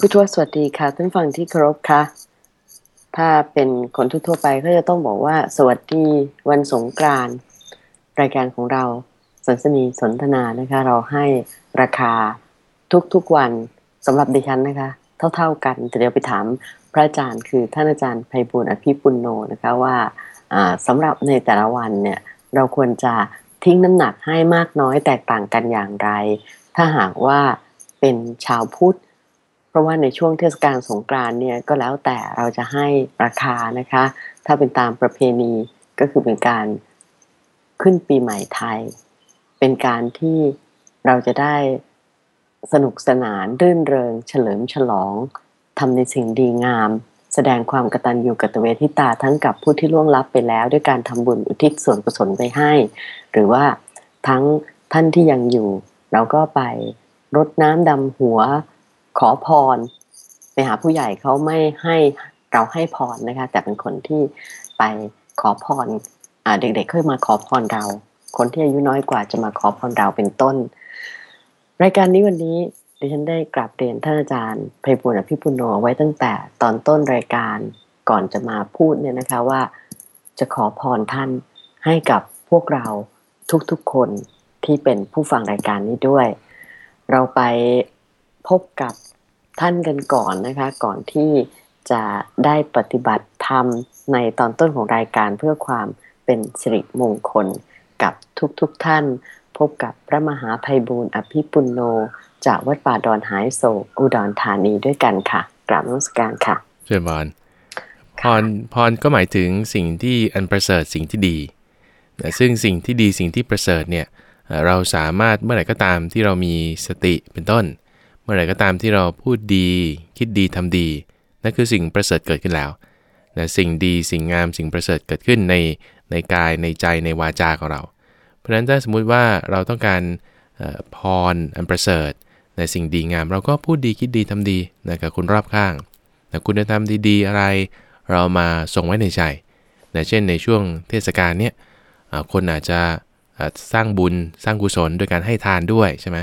ผู้ช่วยสวัสดีค่ะท่านฟังที่เคารพค่ะ ถ้าเป็นคนทั่วไปก็จะต้องบอกว่า สวัสดีวันสงกรานรายการของเราสันสนีสนทนานะคะ เราให้ราคาทุกๆวันสำหรับดิฉันนะคะ เท่า ๆกันแต่เดี๋ยวไปถามพระอาจารย์คือท่านอาจารย์ไพบุญอภิปุณโนนะคะว่าสำหรับในแต่ละวันเนี่ยเราควรจะทิ้งน้ำหนักให้มากน้อยแตกต่างกันอย่างไร ถ้าหากว่าเป็นชาวพุทธ ราะว่าในช่วงเทศกาลสงกรานเนี่ยก็แล้วแต่เราจะให้ราคานะคะ ถ้าเป็นตามประเพณีก็คือเป็นการขึ้นปีใหม่ไทย เป็นการที่เราจะได้สนุกสนานรื่นเริง เฉลิมฉลองทำในสิ่งดีงาม แสดงความกตัญญูกตเวทิตาทั้งกับผู้ที่ล่วงลับไปแล้ว ด้วยการทำบุญอุทิศส่วนกุศลไปให้ หรือว่าทั้งท่านที่ยังอยู่ เราก็ไปรดน้ำดำหัว ขอพรไปหาผู้ใหญ่เขาไม่ให้เราให้พรนะคะ แต่เป็นคนที่ไปขอพรเด็กๆเคยมาขอพรเรา คนที่อายุน้อยกว่าจะมาขอพรเราเป็นต้น รายการนี้วันนี้ดิฉันได้กราบเรียนท่านอาจารย์ไพบุญอภิปุโนไว้ตั้งแต่ตอนต้นรายการก่อนจะมาพูดเนี่ยนะคะว่า จะขอพรท่านให้กับพวกเราทุกๆคนที่เป็นผู้ฟังรายการนี้ด้วย เราไป พบกับท่านกันก่อนนะคะ ก่อนที่จะได้ปฏิบัติธรรมในตอนต้นของรายการเพื่อความเป็นสิริมงคลกับทุกๆทท่าน พบกับพระมหาภัยบูรณ์อภิปุโน จากวัดป่าดอนหายโศกอุดรธานีด้วยกันค่ะ กราบนมัสการค่ะเชิญบานพรพรก็หมายถึงสิ่งที่อันประเสริฐสิ่งที่ดีซึ่งสิ่งที่ดีสิ่งที่ประเสริฐเนี่ยเราสามารถเมื่อไหร่ก็ตามที่เรามีสติเป็นต้นเมื่อไหร่ก็ตามที่เราพูดดี คิดดีทำดี นั่นคือสิ่งประเสริฐเกิดขึ้นแล้วนะสิ่งดีสิ่งงามสิ่งประเสริฐเกิดขึ้นในในกายในใจในวาจาของเรา เพราะฉะนั้นถ้าสมมุติว่าเราต้องการพรอันประเสริฐ ในสิ่งดีงาม เราก็พูดดีคิดดีทำดีนะกับคนรอบข้างนะคุณธรรมดีๆอะไร เรามาส่งไว้ในใจนะเช่นในช่วงเทศกาลเนี้ยคนอาจจะสร้างบุญสร้างกุศลโดยการให้ทานด้วยใช่ไหม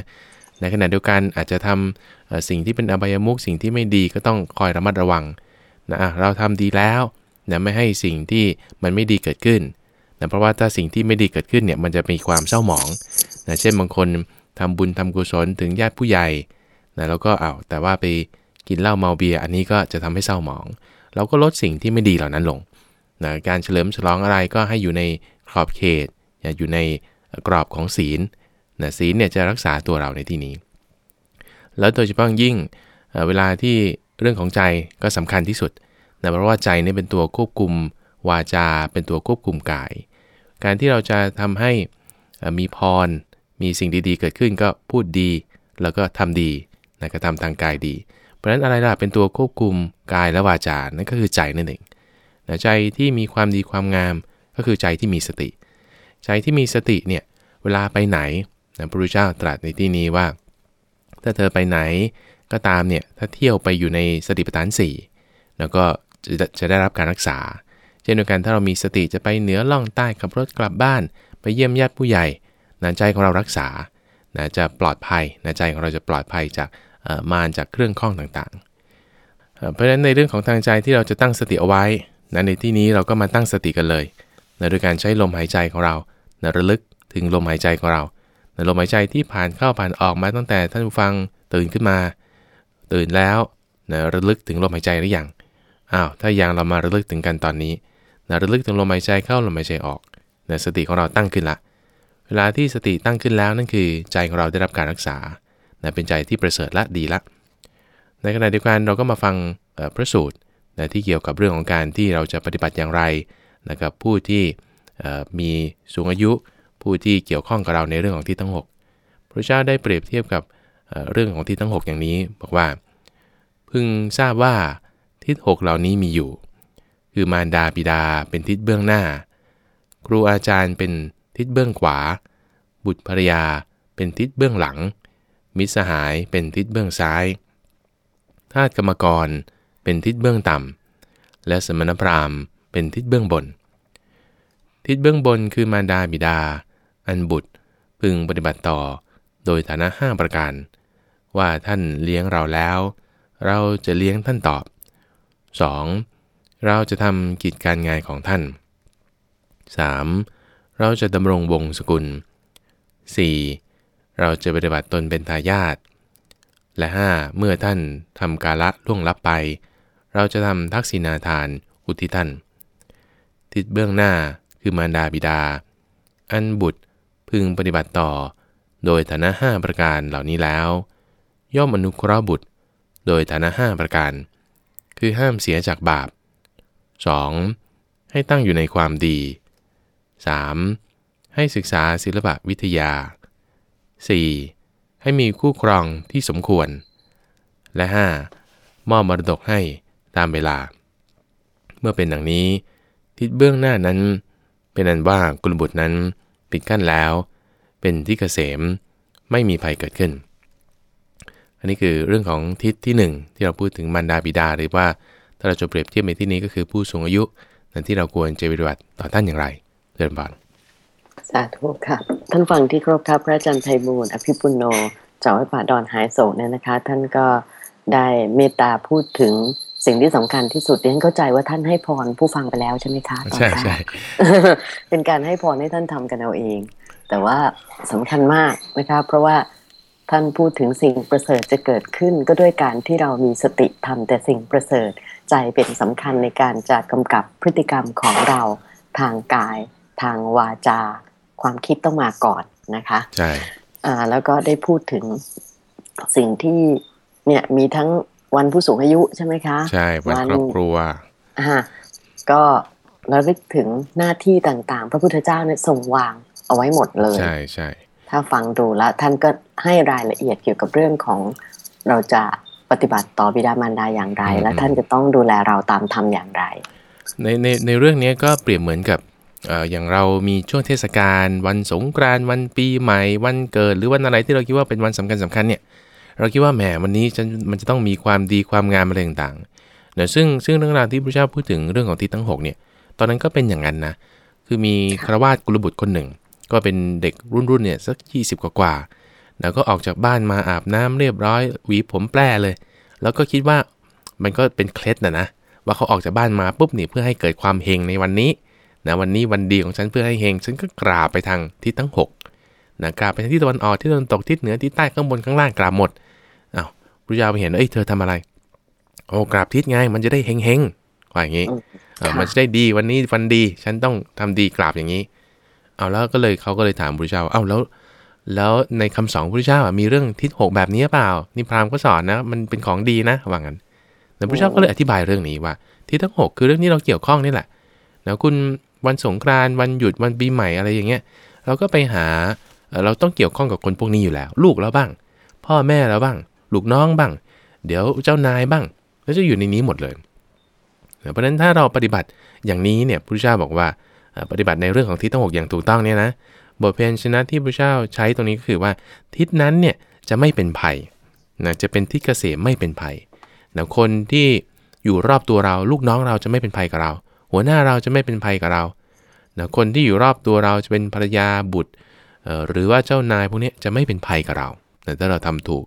ในขณะเดียวกันอาจจะทำสิ่งที่เป็นอบายมุกสิ่งที่ไม่ดีก็ต้องคอยระมัดระวังนะเราทำดีแล้วนะไม่ให้สิ่งที่มันไม่ดีเกิดขึ้นนะเพราะว่าถ้าสิ่งที่ไม่ดีเกิดขึ้นเนี่ยมันจะมีความเศร้าหมองนะเช่นบางคนทำบุญทำกุศลถึงญาติผู้ใหญ่นะแล้วก็เอาแต่ว่าไปกินเหล้าเมาเบียอันนี้ก็จะทำให้เศร้าหมอง เราก็ลดสิ่งที่ไม่ดีเหล่านั้นลงนะการเฉลิมฉลองอะไรก็ให้อยู่ในขอบเขต อย่าอยู่ในกรอบของศีล นะศีลเนี่ยจะรักษาตัวเราในที่นี้ แล้วโดยเฉพาะยิ่งเวลาที่เรื่องของใจก็สำคัญที่สุดนะเพราะว่าใจนี่เป็นตัวควบคุมวาจา เป็นตัวควบคุมกาย การที่เราจะทำให้มีพร มีสิ่งดีๆ เกิดขึ้นก็พูดดี แล้วก็ทำดีนะก็ทำทางกายดี เพราะฉะนั้นอะไรล่ะเป็นตัวควบคุมกายและวาจา นั่นก็คือใจนั่นเองนะใจที่มีความดีความงามก็คือใจที่มีสติ ใจที่มีสติเนี่ยเวลาไปไหน นะพระพุทธเจ้าตรัสในที่นี้ว่า ถ้าเธอไปไหนก็ตามเนี่ยถ้าเที่ยวไปอยู่ในสติปัฏฐาน4แล้วก็จะจะได้รับการรักษา เช่นเดียวกันถ้าเรามีสติจะไปเหนือล่องใต้ขับรถกลับบ้าน ไปเยี่ยมญาติผู้ใหญ่นะใจของเรารักษานะจะปลอดภัยนะใจของเราจะปลอดภัยจากมารจากเครื่องข้องต่างๆ เพราะฉะนั้นในเรื่องของทางใจที่เราจะตั้งสติเอาไว้นะในที่นี้เราก็มาตั้งสติกันเลยนะโดยการใช้ลมหายใจของเรานะระลึกถึงลมหายใจของเรา นลมหายใจที่ผ่านเข้าผ่านออกมาตั้งแต่ท่านผู้ฟังตื่นขึ้นมา ตื่นแล้วนะระลึกถึงลมหายใจหรือยังอ้าวถ้ายังเรามาระลึกถึงกันตอนนี้นะระลึกถึงลมหายใจเข้าลมหายใจออกนะสติของเราตั้งขึ้นละ เวลาที่สติตั้งขึ้นแล้วนั่นคือใจของเราได้รับการรักษานะเป็นใจที่ประเสริฐและดีละ ในขณะเดียวกันเราก็มาฟังพระสูตรนะที่เกี่ยวกับเรื่องของการที่เราจะปฏิบัติอย่างไรนะครับผู้ที่มีสูงอายุ ผู้ที่เกี่ยวข้องกับเราในเรื่องของที่ทั้ง 6 พระเจ้าได้เปรียบเทียบกับเรื่องของที่ทั้ง 6 อย่างนี้ บอกว่า พึงทราบว่าทิศ6เหล่านี้มีอยู่ คือมารดาบิดาเป็นทิศเบื้องหน้า ครูอาจารย์เป็นทิศเบื้องขวา บุตรภรยาเป็นทิศเบื้องหลัง มิสหายเป็นทิศเบื้องซ้ายทาสกรรมกรเป็นทิศเบื้องต่ำ และสมณพราหมณ์เป็นทิศเบื้องบน ทิศเบื้องบนคือมารดาบิดา อันบุตรพึงปฏิบัติต่อโดยฐานะห้าประการ ว่าท่านเลี้ยงเราแล้ว เราจะเลี้ยงท่านตอบ 2. เราจะทำกิจการงานของท่าน 3. เราจะดำรงวงศกุล 4. เราจะปฏิบัติตนเป็นทายาทและ 5. เมื่อท่านทำกาละล่วงลับไป เราจะทำทักษิณาทานอุทิท่าน ทิศเบื้องหน้าคือมารดาบิดา อันบุตร พึงปฏิบัติต่อ โดยฐานะห้าประการเหล่านี้แล้ว ย่อมอนุเคราะห์บุตร โดยฐานะห้าประการ คือห้ามเสียจากบาป 2. ให้ตั้งอยู่ในความดี 3. ให้ศึกษาศิลปะวิทยา 4. ให้มีคู่ครองที่สมควร และ 5. มอบมรดกให้ตามเวลา เมื่อเป็นดังนี้ ทิศเบื้องหน้านั้น เป็นอันว่ากุลบุตรนั้น ปิดกั้นแล้ว เป็นที่เกษมไม่มีภัยเกิดขึ้น อันนี้คือเรื่องของทิศที่หนึ่งที่เราพูดถึงมารดาบิดาหรือว่าถ้าเราจะเปรียบเทียบในที่นี้ก็คือผู้สูงอายุนั่นที่เราควรจะปฏิบัติต่อท่านอย่างไรเดินบานสาธุค่ะ ท่านฟังที่ครบครับพระอาจารย์ไพบูลย์อภิปุโนจากวัดป่าดอนหายโศกเนี่ยนะคะ ท่านก็ได้เมตตาพูดถึง สิ่งที่สำคัญที่สุดเรียนเข้าใจว่าท่านให้พรผู้ฟังไปแล้วใช่ไหมคะตอนใช่แรกใช่เป็นการให้พรให้ท่านทำกันเอาเอง แต่ว่าสำคัญมากนะคะเพราะว่าท่านพูดถึงสิ่งประเสริฐจะเกิดขึ้น ก็ด้วยการที่เรามีสติทำแต่สิ่งประเสริฐใจเป็นสำคัญในการจะกำกับพฤติกรรมของเราทางกาย ทางวาจา ความคิดต้องมาก่อนนะคะใช่อ่าแล้วก็ได้พูดถึงสิ่งที่เนี่ยมีทั้ง วันผู้สูงอายุใช่ไหมคะ ใช่ วันครอบครัวอ่าก็ระลึกถึงหน้าที่ต่างๆ พระพุทธเจ้าเนี่ยทรงวางเอาไว้หมดเลย ใช่ใช่ถ้าฟังดูแล้วท่านก็ให้รายละเอียดเกี่ยวกับเรื่องของเราจะปฏิบัติต่อบิดามารดาอย่างไร และท่านจะต้องดูแลเราตามธรรมอย่างไร ในในในเรื่องนี้ก็เปรียบเหมือนกับเอ่ออย่างเรามีช่วงเทศกาลวันสงกรานต์วันปีใหม่ วันเกิด หรือวันอะไรที่เราคิดว่าเป็นวันสำคัญสำคัญเนี่ย เราคิดว่าแหมวันนี้ฉันมันจะต้องมีความดีความงามอะไรต่างๆเนยซึ่งซึ่งเรื่องราวที่พระเจ้าพูดถึงเรื่องของทิศทั้งหกเนี่ยตอนนั้นก็เป็นอย่างนั้นนะคือมีคารวาสกุลบุตรคนหนึ่ง ก็เป็นเด็กรุ่นรุ่นๆเนี่ยสัก 20 กว่ากว่าแล้วก็ออกจากบ้านมาอาบน้ำเรียบร้อย หวีผมแปรเลย แล้วก็คิดว่ามันก็เป็นเคล็ดนะนะว่าเขาออกจากบ้านมาปุ๊บนี่เพื่อให้เกิดความเฮงในวันนี้นะวันนี้วันดีของฉันเพื่อให้เฮงฉันก็กราบไปทางทิศทั้ง 6 นะกราบไปทางทิศตะวันออกทิศตะวันตกทิศเหนือทิศใต้ข้างบนข้างล่างกราบหมดอ้าวพระยาไปเห็นเอ้ยเธอทำอะไร โอ้กราบทิศไงมันจะได้เฮงเฮงๆว่าอย่างนี้อืมเออค่ะมันจะได้ดีวันนี้วันดี ฉันต้องทำดีกราบอย่างนี้ เอาแล้วก็เลยเขาก็เลยถามพระเจ้าเอ้าแล้ว แล้วในคำสอนพระเจ้าอะมีเรื่องทิศหกแบบนี้เปล่านี่พราหมณ์ก็สอนนะมันเป็นของดีนะว่างั้นแต่พระเจ้าก็เลยอธิบายเรื่องนี้ว่าทิศทั้งหกคือเรื่องที่เราเกี่ยวข้องนี่แหละแล้วคุณวันสงกรานต์วันหยุดวันปีใหม่อะไรอย่างเงี้ย เราก็ไปหา เราต้องเกี่ยวข้องกับคนพวกนี้อยู่แล้ว ลูกเราบ้าง พ่อแม่เราบ้าง ลูกน้องบ้าง เดี๋ยวเจ้านายบ้างแล้วจะอยู่ในนี้หมดเลย เพราะฉะนั้นถ้าเราปฏิบัติอย่างนี้เนี่ยพระเจ้าบอกว่าปฏิบัติในเรื่องของทิศทั้งหกอย่างถูกต้องเนี่ยนะบทเพลงชนะที่พระเจ้าใช้ตรงนี้ก็คือว่า ทิศนั้นเนี่ยจะไม่เป็นภัยนะจะเป็นทิศเกษมไม่เป็นภัยนะคนที่อยู่รอบตัวเรา ลูกน้องเราจะไม่เป็นภัยกับเรา หัวหน้าเราจะไม่เป็นภัยกับเรานะคนที่อยู่รอบตัวเราจะเป็นภรรยาบุตร หรือว่าเจ้านายพวกเนี้ยจะไม่เป็นภัยกับเราแต่ถ้าเราทำถูก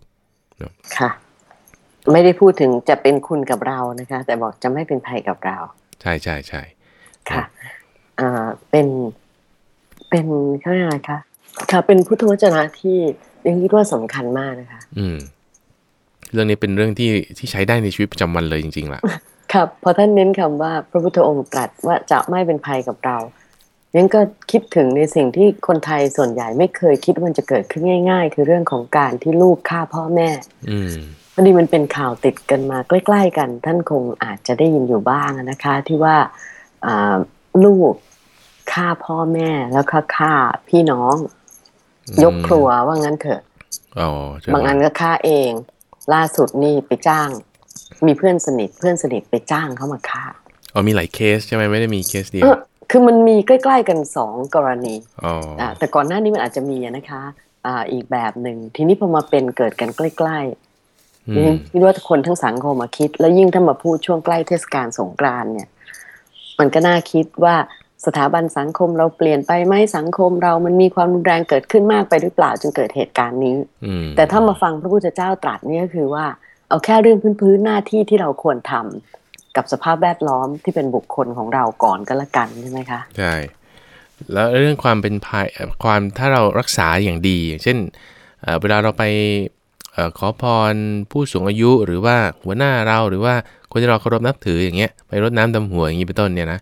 ค่ะ ไม่ได้พูดถึงจะเป็นคุณกับเรานะคะ แต่บอกจะไม่เป็นภัยกับเรา ใช่ใช่ใช่ค่ะอ่าเป็นเป็นเขาเรียกอะไรคะค่ะ เป็นพุทธวจนะที่ยังคิดว่าสำคัญมากนะคะ อืม เรื่องนี้เป็นเรื่องที่ที่ใช้ได้ในชีวิตประจำวันเลยจริงๆล่ะครับพอท่านเน้นคำว่าพระพุทธองค์ตรัสว่าจะไม่เป็นภัยกับเรา ยังก็คิดถึงในสิ่งที่คนไทยส่วนใหญ่ไม่เคยคิดว่ามันจะเกิดขึ้นง่าย ๆ คือเรื่องของการที่ลูกฆ่าพ่อแม่ อืมพอดีมันเป็นข่าวติดกันมาใกล้ ๆ กัน ท่านคงอาจจะได้ยินอยู่บ้างนะคะ ที่ว่าอ่าลูกฆ่าพ่อแม่แล้วก็ฆ่าพี่น้อง ยกครัวว่างั้นเถอะอ๋อใช่บางอันก็ฆ่าเอง ล่าสุดนี่ไปจ้าง มีเพื่อนสนิทเพื่อนสนิทไปจ้างเขามาฆ่าอ๋อมีหลายเคสใช่ไหมไม่ได้มีเคสเดียวเออ คือมันมีใกล้ ๆกันสองกรณีอ๋ออ่าแต่ก่อนหน้านี้มันอาจจะมีอะนะคะอ่าอีกแบบหนึ่งทีนี้พอมาเป็นเกิดกันใกล้อืๆนี่มคิดว่าคนทั้งสังคมมาคิด แล้วยิ่งถ้ามาพูดช่วงใกล้เทศกาลสงกรานต์เนี่ย มันก็น่าคิดว่าสถาบันสังคมเราเปลี่ยนไปไหมสังคมเรามันมีความรุนแรงเกิดขึ้นมากไปหรือเปล่าจนเกิดเหตุการณ์นี้อืมแต่ถ้ามาฟังพระพุทธเจ้าตรัสเนี่ยก็คือว่า เอาแค่เรื่องพื้นๆหน้าที่ที่เราควรทำ กับสภาพแวดล้อมที่เป็นบุคคลของเราก่อนก็แล้วกันใช่ไหมคะใช่แล้วเรื่องความเป็นภัยความถ้าเรารักษาอย่างดี อย่างเช่นเวลาเราไปอขอพรผู้สูงอายุหรือว่าหัวหน้าเราหรือว่าคนที่เราเคารพนับถืออย่างเงี้ยไปรดน้ำดำหัวอย่างนี้เป็นต้นเนี่ยนะ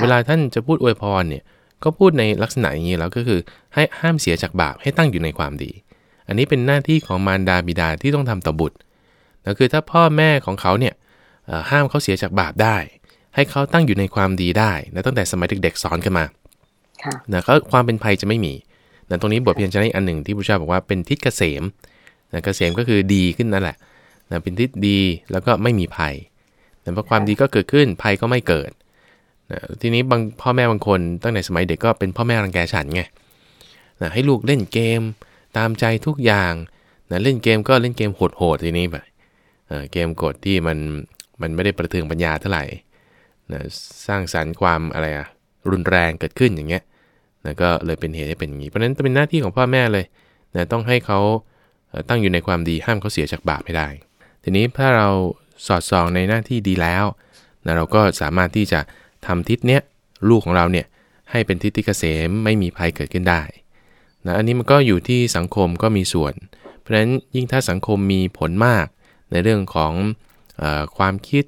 เวลาท่านจะพูดอวยพรเนี่ยก็พูดในลักษณะอย่างนี้แล้วก็คือให้ห้ามเสียจากบาปให้ตั้งอยู่ในความดี อันนี้เป็นหน้าที่ของมารดาบิดาที่ต้องทำต่อบุตรนะคือถ้าพ่อแม่ของเขาเนี่ย ห้ามเขาเสียจากบาปได้ ให้เขาตั้งอยู่ในความดีได้นะตั้งแต่สมัยเด็กๆสอนกันมาค่ะนะก็ความเป็นภัยจะไม่มีนะตรงนี้บทเพียนจะได้อันหนึ่งที่พระเจ้าบอกว่าเป็นทิศเกษมนะเกษมก็คือดีขึ้นนั่นแหละนะเป็นทิศดีแล้วก็ไม่มีภัยนะเพราะความดีก็เกิดขึ้นภัยก็ไม่เกิดนะทีนี้บางพ่อแม่บางคนตั้งแต่สมัยเด็กก็เป็นพ่อแม่รังแกฉันไงนะให้ลูกเล่นเกมตามใจทุกอย่างนะเล่นเกมก็เล่นเกมโหดๆทีนี้ไปเออเกมกดที่มัน มันไม่ได้ประเทืองปัญญาเท่าไหร่นะสร้างสรรค์ความอะไรอะรุนแรงเกิดขึ้นอย่างเงี้ยนะก็เลยเป็นเหตุให้เป็นอย่างนี้ เพราะฉะนั้นเป็นหน้าที่ของพ่อแม่เลยนะต้องให้เขาตั้งอยู่ในความดีห้ามเขาเสียจากบาปไม่ได้ ทีนี้ถ้าเราสอดส่องในหน้าที่ดีแล้วนะเราก็สามารถที่จะทำทิศเนี้ยลูกของเราเนี่ยให้เป็นทิศที่เกษมไม่มีภัยเกิดขึ้นได้นะอันนี้มันก็อยู่ที่สังคมก็มีส่วน เพราะฉะนั้นยิ่งถ้าสังคมมีผลมากในเรื่องของ ความคิด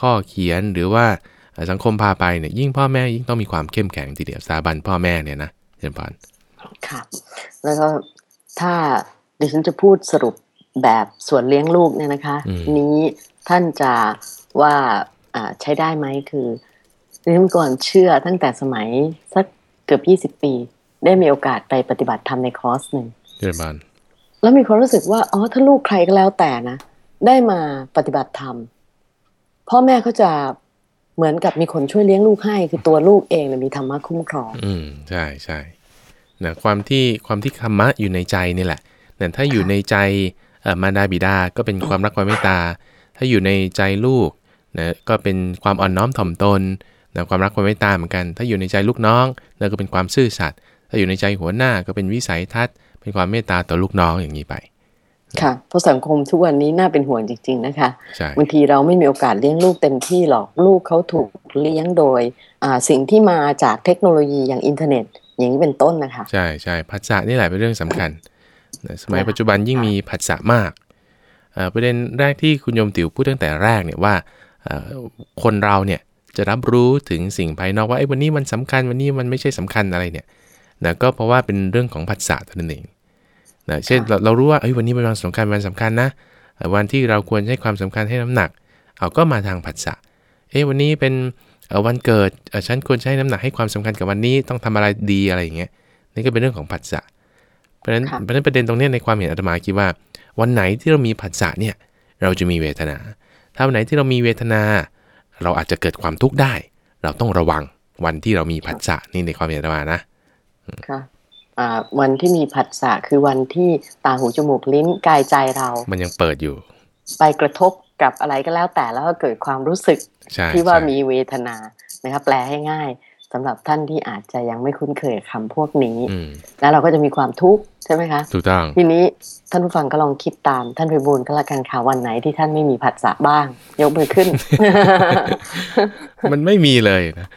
ข้อเขียนหรือว่าเอ่อสังคมพาไปเนี่ยยิ่งพ่อแม่ยิ่งต้องมีความเข้มแข็งทีเดียวสถาบันพ่อแม่เนี่ยนะเจริญพรค่ะ แล้วก็ถ้าดิฉันจะพูดสรุปแบบส่วนเลี้ยงลูกเนี่ยนะคะ นี้ท่านจะว่าอ่าใช้ได้ไหมคือดิฉันก่อนเชื่อตั้งแต่สมัยสักเกือบยี่สิบปี ได้มีโอกาสไปปฏิบัติธรรมในคอร์สหนึ่งเจริญพรแล้วมีความรู้สึกว่าอ๋อถ้าลูกใครก็แล้วแต่นะ ได้มาปฏิบัติธรรมพ่อแม่เขาจะเหมือนกับมีคนช่วยเลี้ยงลูกให้ คือตัวลูกเองเนี่ยมีธรรมะคุ้มครอง อืมใช่ใช่นะความที่ความที่ธรรมะอยู่ในใจนี่แหละนะถ้าอยู่ในใจมารดาบิดาก็เป็นความรักความเมตตา ถ้าอยู่ในใจลูกนะก็เป็นความอ่อนน้อมถ่อมตนนะความรักความเมตตาเหมือนกัน ถ้าอยู่ในใจลูกน้องนะก็เป็นความซื่อสัตย์ถ้าอยู่ในใจหัวหน้าก็เป็นวิสัยทัศน์ เป็นความเมตตาต่อลูกน้องอย่างนี้ไป ค่ะเพราะสังคมทุกวันนี้น่าเป็นห่วงจริง ๆ นะคะใช่บางทีเราไม่มีโอกาสเลี้ยงลูกเต็มที่หรอกลูกเขาถูกเลี้ยงโดยอ่าสิ่งที่มาจากเทคโนโลยีอย่างอินเทอร์เน็ต อย่างนี้เป็นต้นนะคะ ใช่ใช่ผัสสะนี่แหละเป็นเรื่องสำคัญนะสมัยปัจจุบันยิ่งมีผัสสะมากเอ่อประเด็นแรกที่คุณโยมติ๋วพูดตั้งแต่แรกเนี่ยว่าเอ่อคนเราเนี่ยจะรับรู้ถึงสิ่งภายนอกว่าไอ้ยวันนี้มันสำคัญวันนี้มันไม่ใช่สำคัญอะไรเนี่ยนะก็เพราะว่าเป็นเรื่องของผัสสะเท่านั้นเอง นะเช่นเราเรารู้ว่าเอ้ยวันนี้เป็นวันสำคัญวันสำคัญนะเอ่อวันที่เราควรให้ความสำคัญให้น้ำหนัก เอาก็มาทางผัสสะเอ้ยวันนี้เป็นเอ่อวันเกิดเอ่อฉันควรจะให้น้ำหนักให้ความสำคัญกับวันนี้ต้องทำอะไรดีอะไรอย่างเงี้ยนี่ก็เป็นเรื่องของผัสสะเพราะฉะนั้นค่ะเพราะฉะนั้นประเด็นตรงเนี้ยในความเห็นอาตมาคิดว่า วันไหนที่เรามีผัสสะเนี่ยเราจะมีเวทนา ถ้าวันไหนที่เรามีเวทนา เราอาจจะเกิดความทุกข์ได้ เราต้องระวังวันที่เรามีผัสสะนี่ในความเห็นอาตมานะค่ะอ่า วันที่มีผัสสะคือวันที่ตาหูจมูกลิ้นกายใจเรา มันยังเปิดอยู่ ไปกระทบกับอะไรก็แล้วแต่แล้วก็เกิดความรู้สึกใช่ที่ว่าใช่มีเวทนานะคะแปลให้ง่ายสำหรับท่านที่อาจจะยังไม่คุ้นเคยกับคำพวกนี้อืมแล้วเราก็จะมีความทุกข์ใช่ไหมคะถูกต้องทีนี้ท่านผู้ฟังก็ลองคิดตามท่านไปบูลย์ก็แล้วกันค่ะวันไหนที่ท่านไม่มีผัสสะบ้าง ยกมือขึ้น มันไม่มีเลยนะ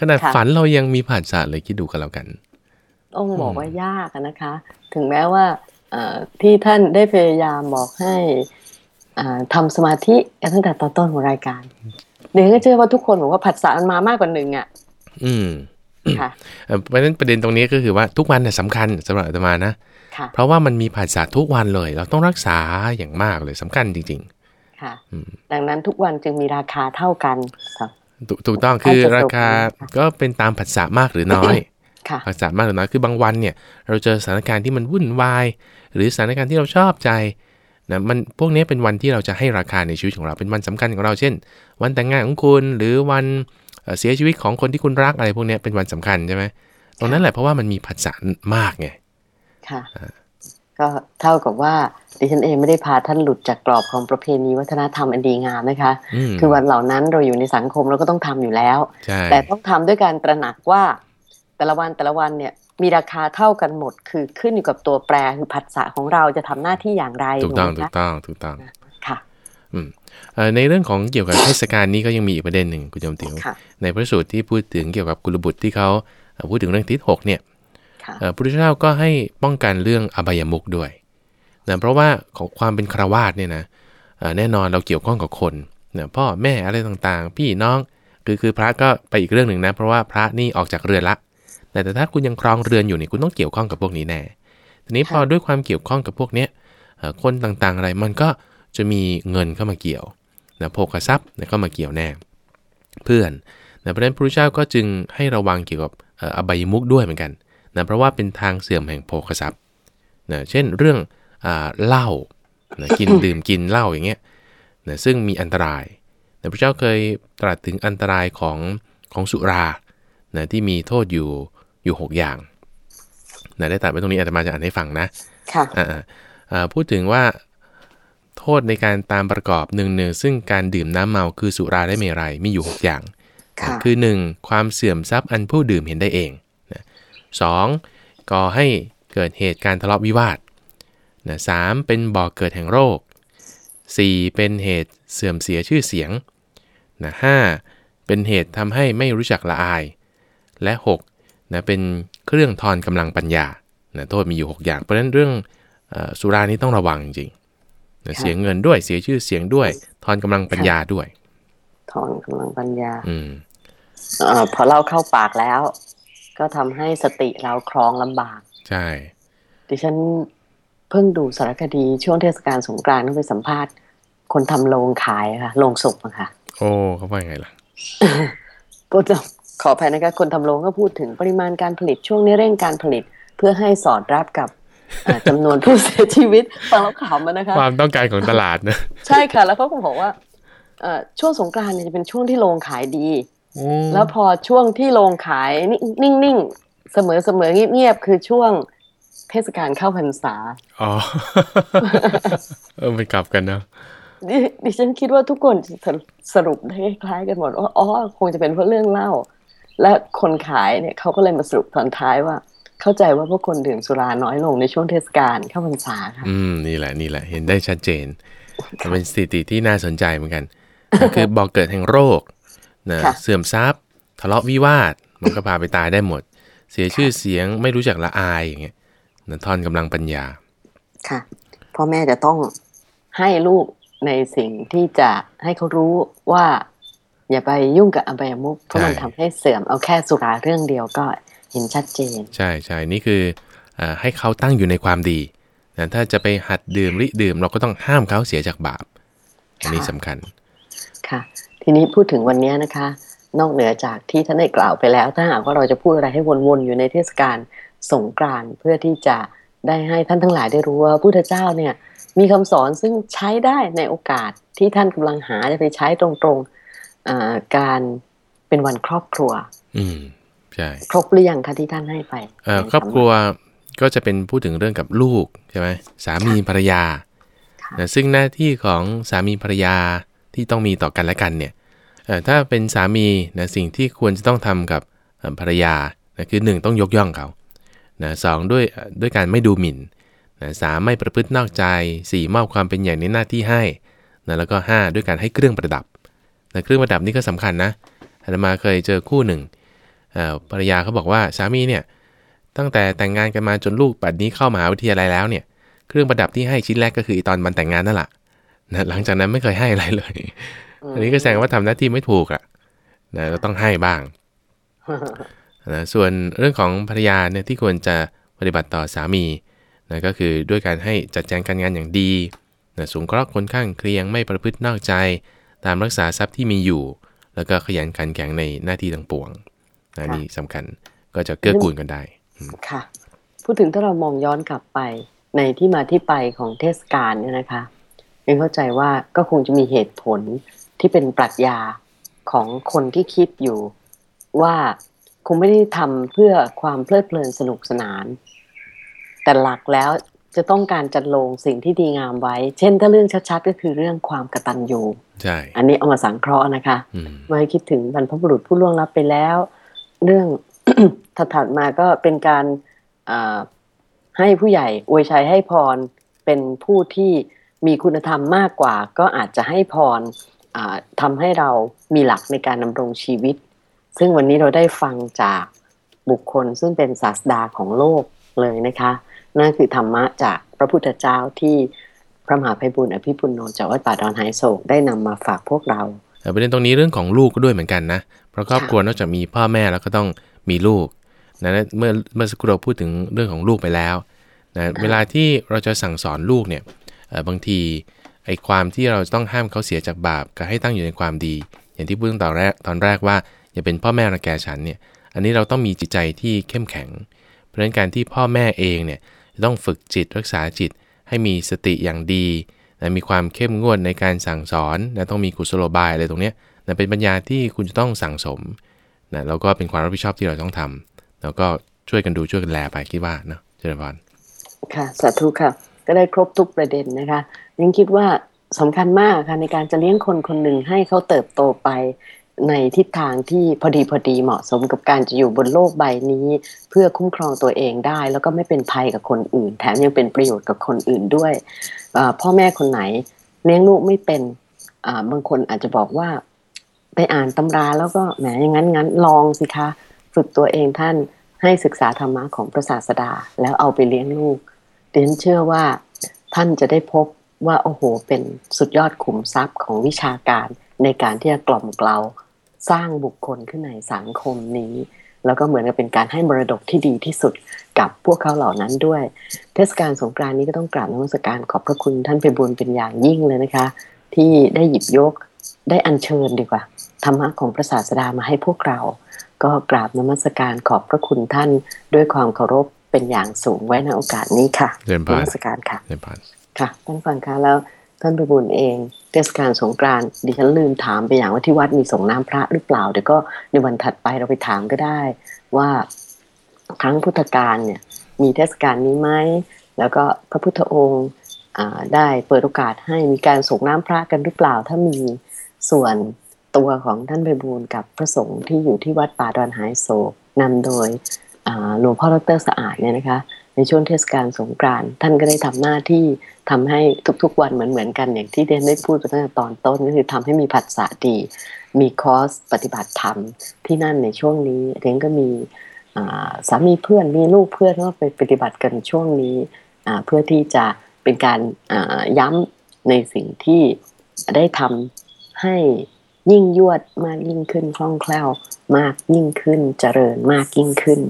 ขนาดค่ะฝันเรายังมีผัสสะเลยคิดดูกันแล้วกัน ต้องบอกว่ายากอะนะคะ ถึงแม้ว่าเอ่อที่ท่านได้พยายามบอกให้อ่าทำสมาธิกันตั้งแต่ตอนต้นของรายการเดี๋ยวก็เชื่อว่าทุกคนบอกว่าผัสสะมันมามากกว่าหนึ่งอะ อืมค่ะเอ่อเพราะฉะนั้นประเด็นตรงนี้ก็คือว่าทุกวันเนี่ยสำคัญสำหรับอาตมานะค่ะเพราะว่ามันมีผัสสะทุกวันเลย เราต้องรักษาอย่างมากเลยสำคัญจริงค่ะอืมดังนั้นทุกวันจึงมีราคาเท่ากันครับๆถูกถูกต้องคืออาจจะราคาตกนะคะก็เป็นตามผัสสะมากหรือน้อย ค่ะผัสสะมากหรือน้อยคือบางวันเนี่ย เราเจอสถานการณ์ที่มันวุ่นวาย หรือสถานการณ์ที่เราชอบใจนะมันพวกนี้เป็นวันที่เราจะให้ราคาในชีวิตของเราเป็นวันสำคัญของเราเช่น วันแต่งงานของคุณหรือวันเอ่อเสียชีวิตของคนที่คุณรักอะไรพวกนี้เป็นวันสำคัญใช่ไหมตรงนั้นแหละเพราะว่ามันมีผัสสะมากไงค่ะก็เท่ากับว่าดิฉันเองไม่ได้พาท่านหลุดจากกรอบของประเพณีวัฒนธรรมอันดีงามนะคะมคือวันเหล่านั้นเราอยู่ในสังคมเราก็ต้องทำอยู่แล้วใช่แต่ต้องทำด้วยการตระหนักว่า แต่ละวันแต่ละวันเนี่ยมีราคาเท่ากันหมด คือขึ้นอยู่กับตัวแปรคือผัสสะของเราจะทำหน้าที่อย่างไรถูกต้องไหมถูกคะต้องถูกต้องค่ะอืมเอ่อในเรื่องของเกี่ยวกับเทศกาลนี้ก็ยังมีอีกประเด็นหนึ่งคุณจอมติ๋วค่ะในพระสูตรที่พูดถึงเกี่ยวกับกุลบุตรที่เขาเอ่อพูดถึงเรื่องทิศหกเนี่ยค่ะเอ่อพระพุทธเจ้าก็ให้ป้องกันเรื่องอบายมุกด้วยนะเพราะว่าของความเป็นคราวาสเนี่ยนะเอ่อแน่นอนเราเกี่ยวข้องกับคนนะพ่อแม่อะไรต่างๆ พี่น้องคือคือพระก็ไปอีกเรื่องหนึ่งนะ เพราะว่าพระนี่ออกจากเรือนละ แต่แต่ถ้าคุณยังครองเรือนอยู่นี่คุณต้องเกี่ยวข้องกับพวกนี้แน่ทีนี้พอด้วยความเกี่ยวข้องกับพวกเนี้ยเอ่อคนต่างๆอะไรมันก็จะมีเงินเข้ามาเกี่ยวนะโภคทรัพย์เนี่ยเข้ามาเกี่ยวแน่ เพื่อนนะเพราะฉะนั้นพระพุทธเจ้าก็จึงให้ระวังเกี่ยวกับเอ่ออบายมุกด้วยเหมือนกันนะเพราะว่าเป็นทางเสื่อมแห่งโภคทรัพย์นะเช่นเรื่องอ่าเหล้านะกินดื่มกินเหล้าอย่างเงี้ยนะซึ่งมีอันตรายนะพระเจ้าเคยตรัสถึงอันตรายของของสุรานะที่มีโทษอยู่ อยู่ 6 อย่างนะได้ตรัสไว้ตรงนี้อาตมาจะอ่านให้ฟังนะ ค่ะอ่าอ่าพูดถึงว่าโทษในการตามประกอบหนึ่งหนึ่งซึ่งการดื่มน้ำเมาคือสุราและเมรัยมีอยู่ 6 อย่างค่ะคือ 1. ความเสื่อมทรัพย์อันผู้ดื่มเห็นได้เองนะสองก่อให้เกิดเหตุการทะเลาะวิวาทนะสามเป็นบ่อกเกิดแห่งโรค 4. เป็นเหตุเสื่อมเสียชื่อเสียงนะห้าเป็นเหตุทำให้ไม่รู้จักละอาย และ 6 นะเป็นเครื่องทอนกำลังปัญญานะโทษมีอยู่ 6 อย่าง เพราะฉะนั้นเรื่องเออสุรานี้ต้องระวังจริงๆนะค่ะเสียเงินด้วยเสียชื่อเสียงด้วย ทอนกำลังปัญญาด้วยถอนกำลังปัญญา อืมเอ่อพอเราเข้าปากแล้ว ก็ทำให้สติเราคลองลำบาก ใช่ ดิฉันเพิ่งดูสารคดีช่วงเทศกาลสงกรานต์ต้องไปสัมภาษณ์ คนทำโรงขายอะค่ะโรงศพอะค่ะ โอ้เขาว่ายังไงล่ะก็จะ ขออภัยนะคะคนทำโรงก็พูดถึงปริมาณการผลิตช่วงนี้เร่งการผลิตเพื่อให้สอดรับกับอ่าจำนวนผู้เสียชีวิตฟังแล้วขำอะนะคะ ความต้องการของตลาดนะ ใช่ค่ะ แล้วเขาก็บอกว่าเอ่อช่วงสงกรานต์เนี่ยจะเป็นช่วงที่โรงขายดี แล้วพอช่วงที่โรงขายนิ่งๆ เสมอเสมอๆเงียบๆ คือช่วงเทศกาลเข้าพรรษา อ๋อ เออไปกลับกันเนอะดิดิฉันคิดว่าทุกคนจะสรุปได้คล้ายๆกันหมดว่าอ๋อคงจะเป็นเพราะเรื่องเล่า และคนขายเนี่ยเขาก็เลยมาสรุปตอนท้ายว่า เข้าใจว่าพวกคนดื่มสุราน้อยลงในช่วงเทศกาลเข้าพรรษาค่ะอืมนี่แหละนี่แหละ เห็นได้ชัดเจนมันเป็นสถิติที่น่าสนใจเหมือนกัน คือบอกเกิดแห่งโรคนะค่ะเสื่อมทรัพย์ ทะเลาะวิวาท มันก็พาไปตายได้หมด เสียชื่อเสียงไม่รู้จักละอายอย่างเงี้ยนะทอนกำลังปัญญา ค่ะพ่อแม่จะต้องให้ลูกในสิ่งที่จะให้เขารู้ว่า อย่าไปยุ่งกับอบายมุขเพราะมันใช่ทำให้เสื่อมเอาแค่สุราเรื่องเดียวก็เห็นชัดเจน ใช่ใช่นี่คือเออให้เขาตั้งอยู่ในความดีนะถ้าจะไปหัดดื่มริดื่ม เราก็ต้องห้ามเขาเสียจากบาป อันนี้สำคัญ ค่ะ ทีนี้พูดถึงวันนี้นะคะ นอกเหนือจากที่ท่านได้กล่าวไปแล้ว ถ้าหากว่าเราจะพูดอะไรให้วนๆอยู่ในเทศกาลสงกรานต์เพื่อที่จะได้ให้ท่านทั้งหลายได้รู้ว่าพระพุทธเจ้าเนี่ย มีคำสอนซึ่งใช้ได้ในโอกาสที่ท่านกำลังหาจะไปใช้ตรงๆอ่า การเป็นวันครอบครัว อืมใช่ครบหรือยังคะที่ท่านให้ไปเอ่อครอบครัวก็จะเป็นพูดถึงเรื่องกับลูกใช่ไหมสามีภรรยาค่ะนะซึ่งหน้าที่ของสามีภรรยาที่ต้องมีต่อกันและกันเนี่ยเอ่อถ้าเป็นสามีนะสิ่งที่ควรจะต้องทำกับเอ่อภรรยานะคือหนึ่งต้องยกย่องเขานะสองด้วยเอ่อด้วยการไม่ดูหมิ่นนะสามไม่ประพฤตินอกใจสี่มอบความเป็นใหญ่ในหน้าที่ให้นะแล้วก็ห้าด้วยการให้เครื่องประดับ นะเครื่องประดับนี่ก็สำคัญนะอาตมาเคยเจอคู่หนึ่งเอ่อภรรยาเขาบอกว่าสามีเนี่ยตั้งแต่แต่งงานกันมาจนลูกปัดนี้เข้ามหาวิทยาลัยแล้วเนี่ย เครื่องประดับที่ให้ชิ้นแรกก็คืออีตอนวันแต่งงานนั่นแหละนะหลังจากนั้นไม่เคยให้อะไรเลย อันนี้ก็แสดงว่าทำหน้าที่ไม่ถูกอะนะเราต้องให้บ้างนะส่วนเรื่องของภรรยาเนี่ยที่ควรจะปฏิบัติต่อสามีนะก็คือด้วยการให้จัดแจงการงานอย่างดีนะสงเคราะห์คนข้างเคียงไม่ประพฤตินอกใจ ตามรักษาทรัพย์ที่มีอยู่ แล้วก็ขยันขันแข็งในหน้าที่ต่างปวงนะค่ะนี่สำคัญก็จะเกื้อกูลกันได้ค่ะ พูดถึงถ้าเรามองย้อนกลับไปในที่มาที่ไปของเทศกาลเนี่ยนะคะยังเข้าใจว่าก็คงจะมีเหตุผลที่เป็นปรัชญาของคนที่คิดอยู่ว่าคงไม่ได้ทำเพื่อความเพลิดเพลินสนุกสนาน แต่หลักแล้ว จะต้องการจัดลงสิ่งที่ดีงามไว้ เช่นถ้าเรื่องชัดๆ ก็คือเรื่องความกตัญญูใช่อันนี้เอามาสังเคราะห์นะคะอืมมาให้คิดถึงบรรพบุรุษผู้ล่วงลับไปแล้ว เรื่องถัดๆมาก็เป็นการอ่าให้ผู้ใหญ่อวยชัยให้พรเป็นผู้ที่มีคุณธรรมมากกว่า ก็อาจจะให้พรทำให้เรามีหลักในการดำรงชีวิต ซึ่งวันนี้เราได้ฟังจากบุคคลซึ่งเป็นศาสดาของโลกเลยนะคะ นั่นคือธรรมะจากพระพุทธเจ้าที่พระมหาภัยบุญอภิปุณโนจากวัดป่าดอนไฮโศกได้นำมาฝากพวกเราประเด็นตรงนี้เรื่องของลูกก็ด้วยเหมือนกันนะเพราะครอบครัวนอกจากมีพ่อแม่แล้วก็ต้องมีลูกนะเมื่อเมื่อสักครู่เราพูดถึงเรื่องของลูกไปแล้วนะเวลาที่เราจะสั่งสอนลูกเนี่ยบางทีไอ้ความที่เราต้องห้ามเขาเสียจากบาปกับให้ตั้งอยู่ในความดี อย่างที่พูดตั้งแต่แรกตอนแรกว่าอย่าเป็นพ่อแม่ระแกฉันเนี่ยอันนี้เราต้องมีจิตใจที่เข้มแข็ง เพราะฉะนั้นการที่พ่อแม่เองเนี่ย ต้องฝึกจิตรักษาจิตให้มีสติอย่างดีนะมีความเข้มงวดในการสั่งสอนนะต้องมีกุศโลบายอะไรตรงนี้นะเป็นปัญญาที่คุณจะต้องสั่งสมนะแล้วก็เป็นความรับผิดชอบที่เราต้องทำแล้วก็ช่วยกันดูช่วยกันแลไปคิดว่านะเจริญพรค่ะสาธุค่ะ ก็ได้ครบทุกประเด็นนะคะยังคิดว่าสำคัญมากค่ะในการจะเลี้ยงคนคนหนึ่งให้เขาเติบโตไป ในทิศทางที่พอดีพอดีเหมาะสมกับการจะอยู่บนโลกใบนี้ เพื่อคุ้มครองตัวเองได้ แล้วก็ไม่เป็นภัยกับคนอื่น แถมยังเป็นประโยชน์กับคนอื่นด้วยพ่อแม่คนไหนเลี้ยงลูกไม่เป็นบางคนอาจจะบอกว่า ไปอ่านตำราแล้วก็แหมอย่างนั้นงั้นลองสิคะ ฝึกตัวเองท่านให้ศึกษาธรรมะของพระศาสดา แล้วเอาไปเลี้ยงลูกเรียนเชื่อว่าท่านจะได้พบว่าโอ้โหเป็นสุดยอดขุมทรัพย์ของวิชาการในการที่จะกล่อมเกลา สร้างบุคคลขึ้นในสังคมนี้ แล้วก็เหมือนกับเป็นการให้มรดกที่ดีที่สุดกับพวกเขาเหล่านั้นด้วย เทศกาลสงกรานต์นี้ก็ต้องกราบนมัสการขอบพระคุณท่านไปบุญเป็นอย่างยิ่งเลยนะคะ ที่ได้หยิบยกได้อัญเชิญดีกว่าธรรมะของพระศาสดามาให้พวกเรา ก็กราบนมัสการขอบพระคุณท่านด้วยความเคารพเป็นอย่างสูงไว้ในโอกาสนี้ค่ะนมัสการค่ะเนค่ะท่านฟังค่ะแล้ว ท่านประบุญเองเทศกาลสงกรานต์ดิฉันลืมถามไปอย่างว่าที่วัดมีส่งน้ำพระหรือเปล่าเดี๋ยวก็ในวันถัดไปเราไปถามก็ได้ ว่าครั้งพุทธกาลเนี่ย มีเทศกาลนี้ไหมแล้วก็พระพุทธองค์ได้เปิดโอกาสให้มีการส่งน้ำพระกันหรือเปล่า ถ้ามีส่วนตัวของท่านไปบูลกับพระสงฆ์ที่อยู่ที่วัดป่าดอนหายโศกนำโดยหลวงพ่อดรสะอาดเนี่ยนะคะ ในช่วงเทศกาลสงกรานต์ท่านก็ได้ทำหน้าที่ทำให้ทุกๆวันเหมือนเหมือนกันอย่างที่เดนได้พูดไปตั้งแต่ตอนต้นก็คือทำให้มีผัสสะดี มีคอร์สปฏิบัติธรรมที่นั่นในช่วงนี้เดนก็มีสามีเพื่อนมีลูกเพื่อนก็ไปปฏิบัติกันช่วงนี้เพื่อที่จะเป็นการย้ำในสิ่งที่ได้ทำให้ยิ่งยวดมากยิ่งขึ้นคล่องแคล่วมากยิ่งขึ้นเจริญมากยิ่งขึ้น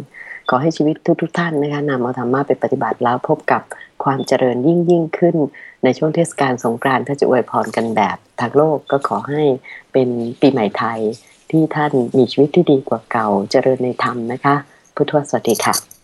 ขอให้ชีวิตทุกๆทท่านนะคะนำเอาธรรมะไปปฏิบัติแล้วพบกับความเจริญยิ่งยิ่งขึ้น ในช่วงเทศกาลสงกรานต์ถ้าจะอวยพรกันแบบทางโลกก็ขอให้เป็นปีใหม่ไทยที่ท่านมีชีวิตที่ดีกว่าเก่าเจริญในธรรมนะคะ พุทธวสวัสดีค่ะ